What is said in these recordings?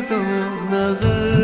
तुम नजर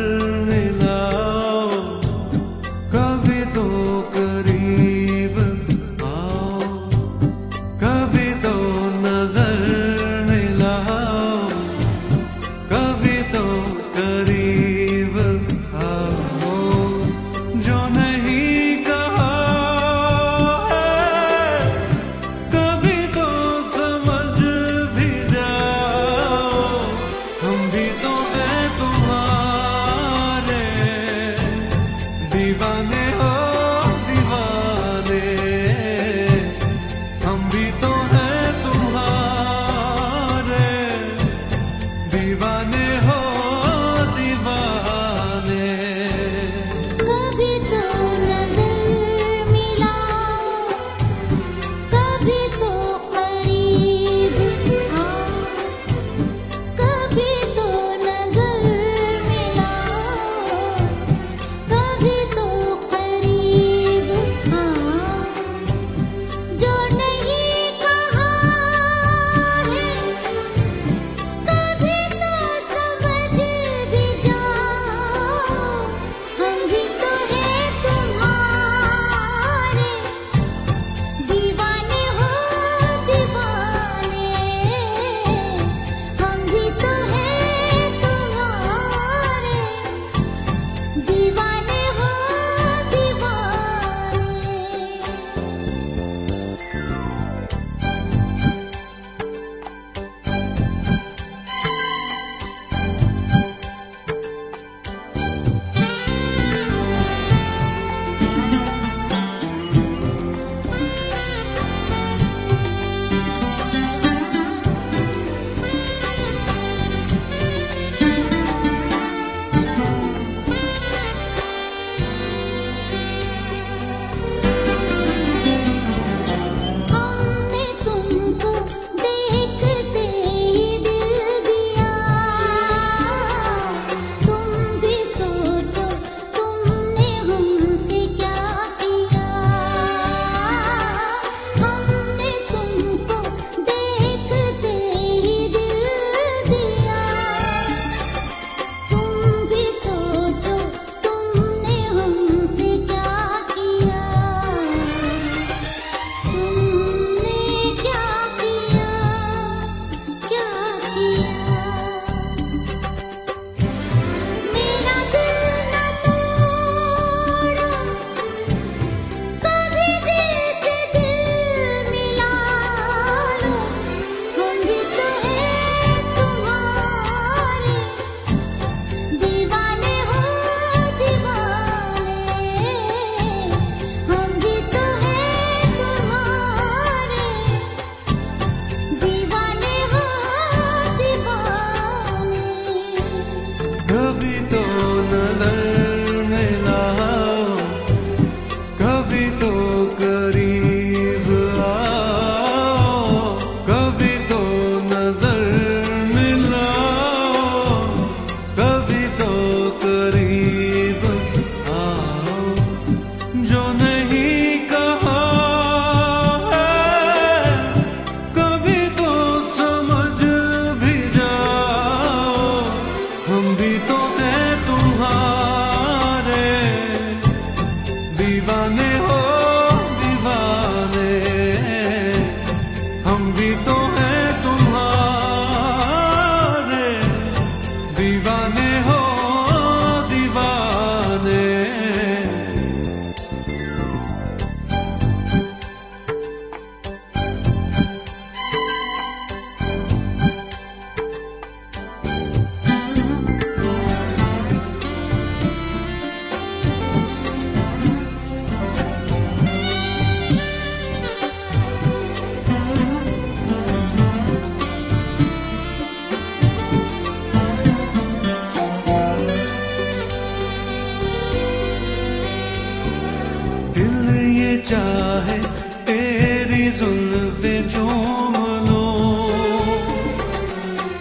चाहे तेरी जुल्फे चूम लो।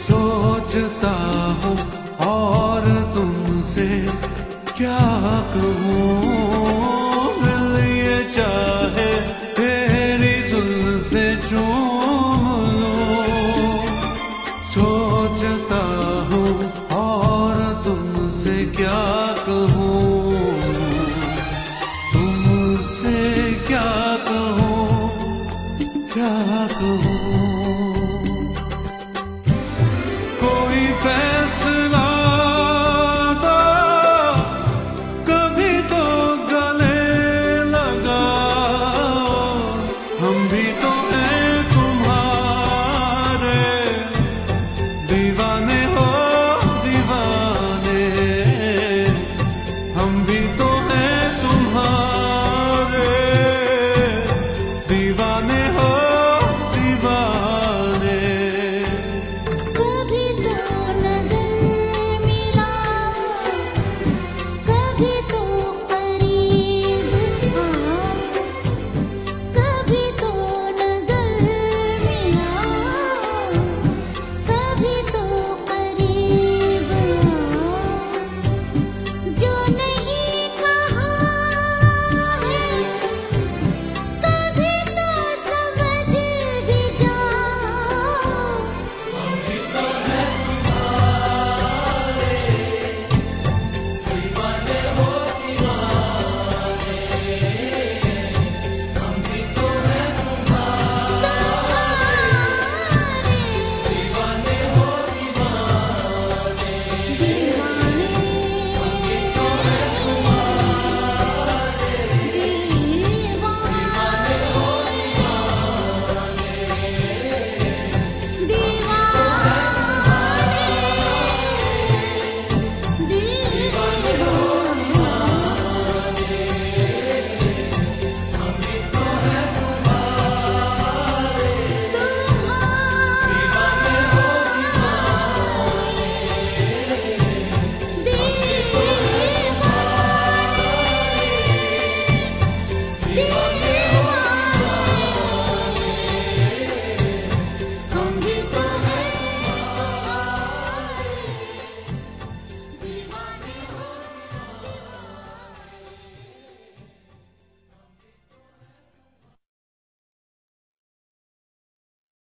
सोचता हूँ और तुमसे क्या कहूँ?